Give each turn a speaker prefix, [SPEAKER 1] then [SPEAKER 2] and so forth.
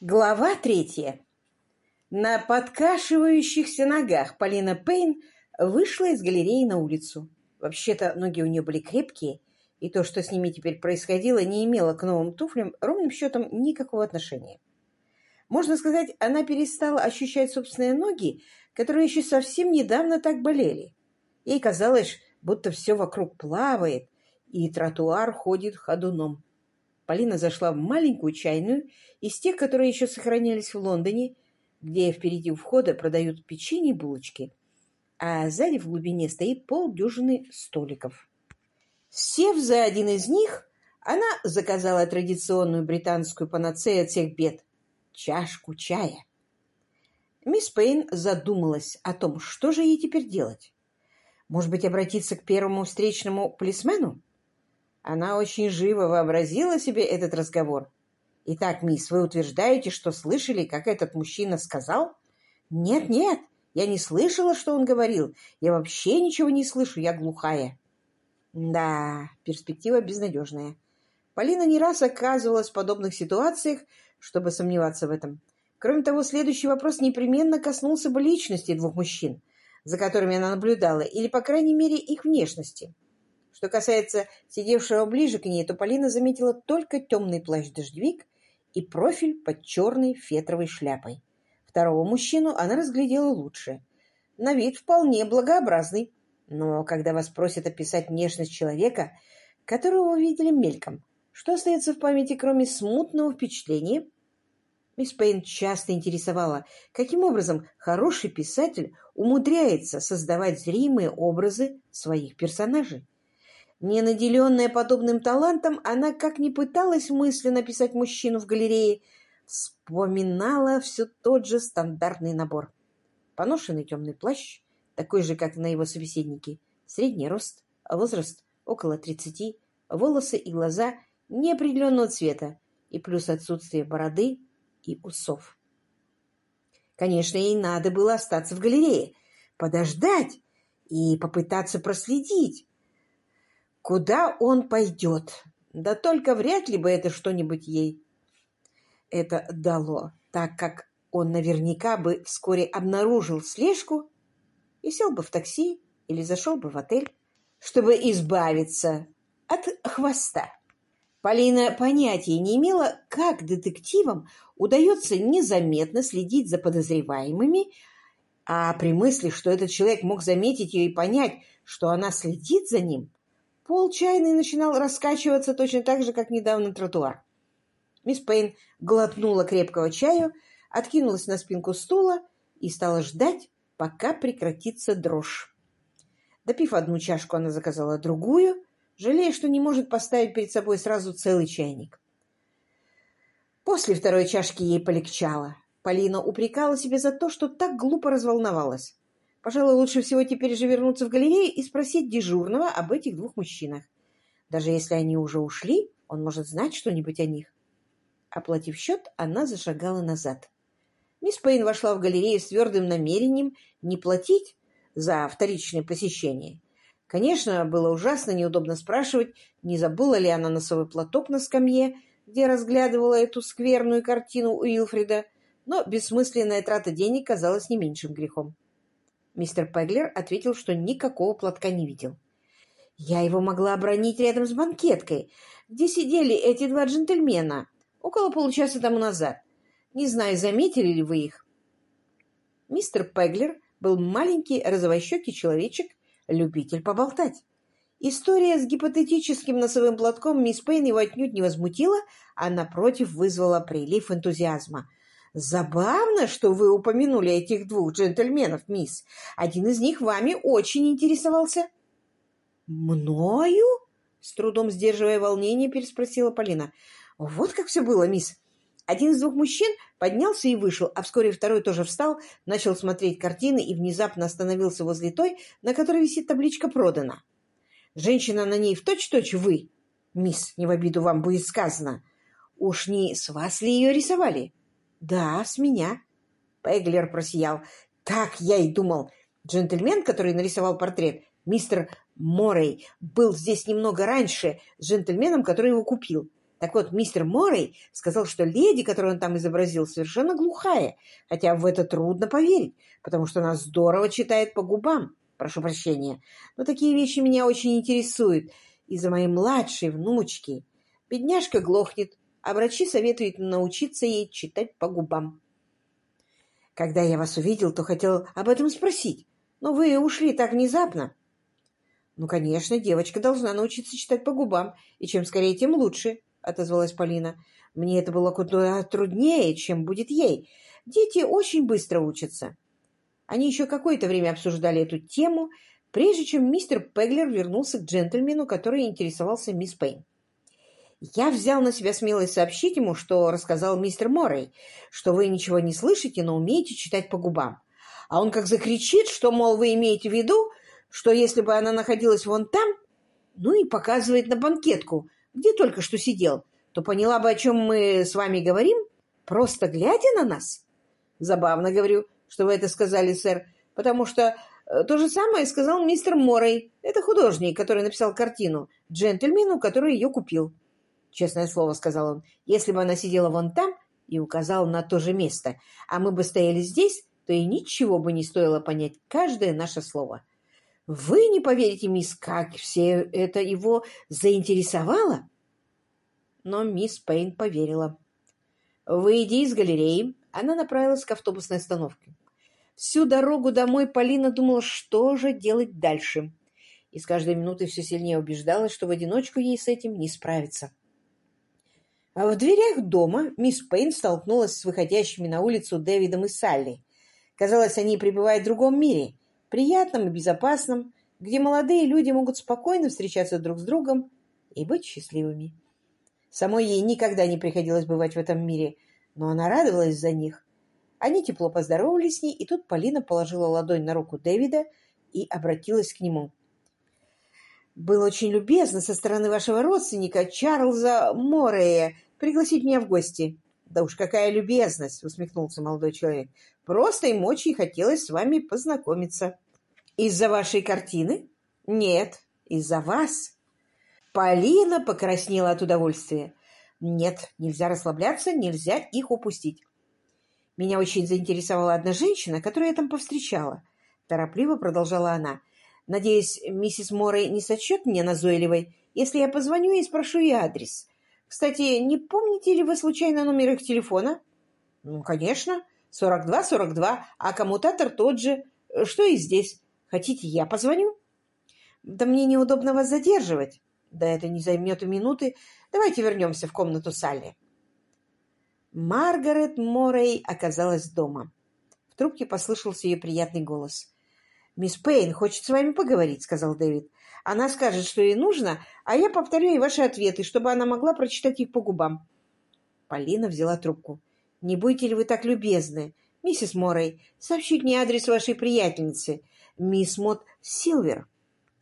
[SPEAKER 1] Глава третья. На подкашивающихся ногах Полина Пейн вышла из галереи на улицу. Вообще-то ноги у нее были крепкие, и то, что с ними теперь происходило, не имело к новым туфлям ровным счетом никакого отношения. Можно сказать, она перестала ощущать собственные ноги, которые еще совсем недавно так болели. Ей казалось, будто все вокруг плавает, и тротуар ходит ходуном. Полина зашла в маленькую чайную из тех, которые еще сохранялись в Лондоне, где впереди у входа продают печенье и булочки, а сзади в глубине стоит полдюжины столиков. Сев за один из них, она заказала традиционную британскую панацею от всех бед — чашку чая. Мисс Пейн задумалась о том, что же ей теперь делать. Может быть, обратиться к первому встречному полисмену? Она очень живо вообразила себе этот разговор. «Итак, мисс, вы утверждаете, что слышали, как этот мужчина сказал?» «Нет, нет, я не слышала, что он говорил. Я вообще ничего не слышу, я глухая». Да, перспектива безнадежная. Полина не раз оказывалась в подобных ситуациях, чтобы сомневаться в этом. Кроме того, следующий вопрос непременно коснулся бы личности двух мужчин, за которыми она наблюдала, или, по крайней мере, их внешности. Что касается сидевшего ближе к ней, то Полина заметила только темный плащ-дождевик и профиль под черной фетровой шляпой. Второго мужчину она разглядела лучше. На вид вполне благообразный. Но когда вас просят описать внешность человека, которого вы видели мельком, что остается в памяти, кроме смутного впечатления? Мисс Пейн часто интересовала, каким образом хороший писатель умудряется создавать зримые образы своих персонажей. Не наделенная подобным талантом, она, как ни пыталась мысленно писать мужчину в галерее, вспоминала все тот же стандартный набор. Поношенный темный плащ, такой же, как на его собеседнике, средний рост, возраст около тридцати, волосы и глаза неопределенного цвета и плюс отсутствие бороды и усов. Конечно, ей надо было остаться в галерее, подождать и попытаться проследить, Куда он пойдет? Да только вряд ли бы это что-нибудь ей это дало, так как он наверняка бы вскоре обнаружил слежку и сел бы в такси или зашел бы в отель, чтобы избавиться от хвоста. Полина понятия не имела, как детективам удается незаметно следить за подозреваемыми, а при мысли, что этот человек мог заметить ее и понять, что она следит за ним, Пол чайный начинал раскачиваться точно так же, как недавно тротуар. Мисс Пейн глотнула крепкого чаю, откинулась на спинку стула и стала ждать, пока прекратится дрожь. Допив одну чашку, она заказала другую, жалея, что не может поставить перед собой сразу целый чайник. После второй чашки ей полегчало. Полина упрекала себя за то, что так глупо разволновалась. Пожалуй, лучше всего теперь же вернуться в галерею и спросить дежурного об этих двух мужчинах. Даже если они уже ушли, он может знать что-нибудь о них. Оплатив счет, она зашагала назад. Мисс Пейн вошла в галерею с твердым намерением не платить за вторичное посещение. Конечно, было ужасно неудобно спрашивать, не забыла ли она носовой платок на скамье, где разглядывала эту скверную картину Уилфрида, но бессмысленная трата денег казалась не меньшим грехом. Мистер Пеглер ответил, что никакого платка не видел. Я его могла обронить рядом с банкеткой, где сидели эти два джентльмена около получаса тому назад. Не знаю, заметили ли вы их. Мистер Пеглер был маленький розовощекий человечек, любитель поболтать. История с гипотетическим носовым платком мисс Пейн его отнюдь не возмутила, а, напротив, вызвала прилив энтузиазма. Забавно, что вы упомянули этих двух джентльменов, мисс. Один из них вами очень интересовался. Мною? С трудом сдерживая волнение, переспросила Полина. Вот как все было, мисс. Один из двух мужчин поднялся и вышел, а вскоре второй тоже встал, начал смотреть картины и внезапно остановился возле той, на которой висит табличка «Продано». Женщина на ней в точь-точь вы, мисс, не в обиду вам будет сказано. Уж не с вас ли ее рисовали? «Да, с меня». Пеглер просиял. «Так я и думал. Джентльмен, который нарисовал портрет, мистер Морей, был здесь немного раньше с джентльменом, который его купил. Так вот, мистер Моррей сказал, что леди, которую он там изобразил, совершенно глухая, хотя в это трудно поверить, потому что она здорово читает по губам. Прошу прощения, но такие вещи меня очень интересуют из-за моей младшей внучки. Бедняжка глохнет, а врачи советуют научиться ей читать по губам. Когда я вас увидел, то хотел об этом спросить, но вы ушли так внезапно. Ну, конечно, девочка должна научиться читать по губам, и чем скорее, тем лучше, — отозвалась Полина. Мне это было куда труднее, чем будет ей. Дети очень быстро учатся. Они еще какое-то время обсуждали эту тему, прежде чем мистер Пеглер вернулся к джентльмену, который интересовался мисс Пейн. Я взял на себя смелость сообщить ему, что рассказал мистер Моррей, что вы ничего не слышите, но умеете читать по губам. А он как закричит, что, мол, вы имеете в виду, что если бы она находилась вон там, ну и показывает на банкетку, где только что сидел, то поняла бы, о чем мы с вами говорим, просто глядя на нас. Забавно, говорю, что вы это сказали, сэр, потому что э, то же самое сказал мистер Моррей. Это художник, который написал картину, джентльмену, который ее купил. Честное слово, сказал он, если бы она сидела вон там и указал на то же место, а мы бы стояли здесь, то и ничего бы не стоило понять каждое наше слово. Вы не поверите, мисс, как все это его заинтересовало? Но мисс Пейн поверила. Выйдя из галереи, она направилась к автобусной остановке. Всю дорогу домой Полина думала, что же делать дальше. И с каждой минутой все сильнее убеждалась, что в одиночку ей с этим не справиться. А в дверях дома мисс Пейн столкнулась с выходящими на улицу Дэвидом и Салли. Казалось, они пребывают в другом мире, приятном и безопасном, где молодые люди могут спокойно встречаться друг с другом и быть счастливыми. Самой ей никогда не приходилось бывать в этом мире, но она радовалась за них. Они тепло поздоровались с ней, и тут Полина положила ладонь на руку Дэвида и обратилась к нему. «Было очень любезно со стороны вашего родственника Чарльза Морея пригласить меня в гости. Да уж какая любезность, усмехнулся молодой человек. Просто им очень хотелось с вами познакомиться. Из-за вашей картины? Нет, из-за вас. Полина покраснела от удовольствия. Нет, нельзя расслабляться, нельзя их упустить. Меня очень заинтересовала одна женщина, которую я там повстречала. Торопливо продолжала она. Надеюсь, миссис Моррей не сочет мне назойливой, если я позвоню и спрошу ей адрес. Кстати, не помните ли вы случайно номер их телефона? Ну, конечно. 42-42, а коммутатор тот же, что и здесь. Хотите, я позвоню? Да мне неудобно вас задерживать. Да это не займет и минуты. Давайте вернемся в комнату Салли. Маргарет Моррей оказалась дома. В трубке послышался ее приятный голос. «Мисс Пейн хочет с вами поговорить», — сказал Дэвид. Она скажет, что ей нужно, а я повторю ей ваши ответы, чтобы она могла прочитать их по губам. Полина взяла трубку. «Не будете ли вы так любезны, миссис Моррей, сообщить мне адрес вашей приятельницы, мисс Мот Силвер?»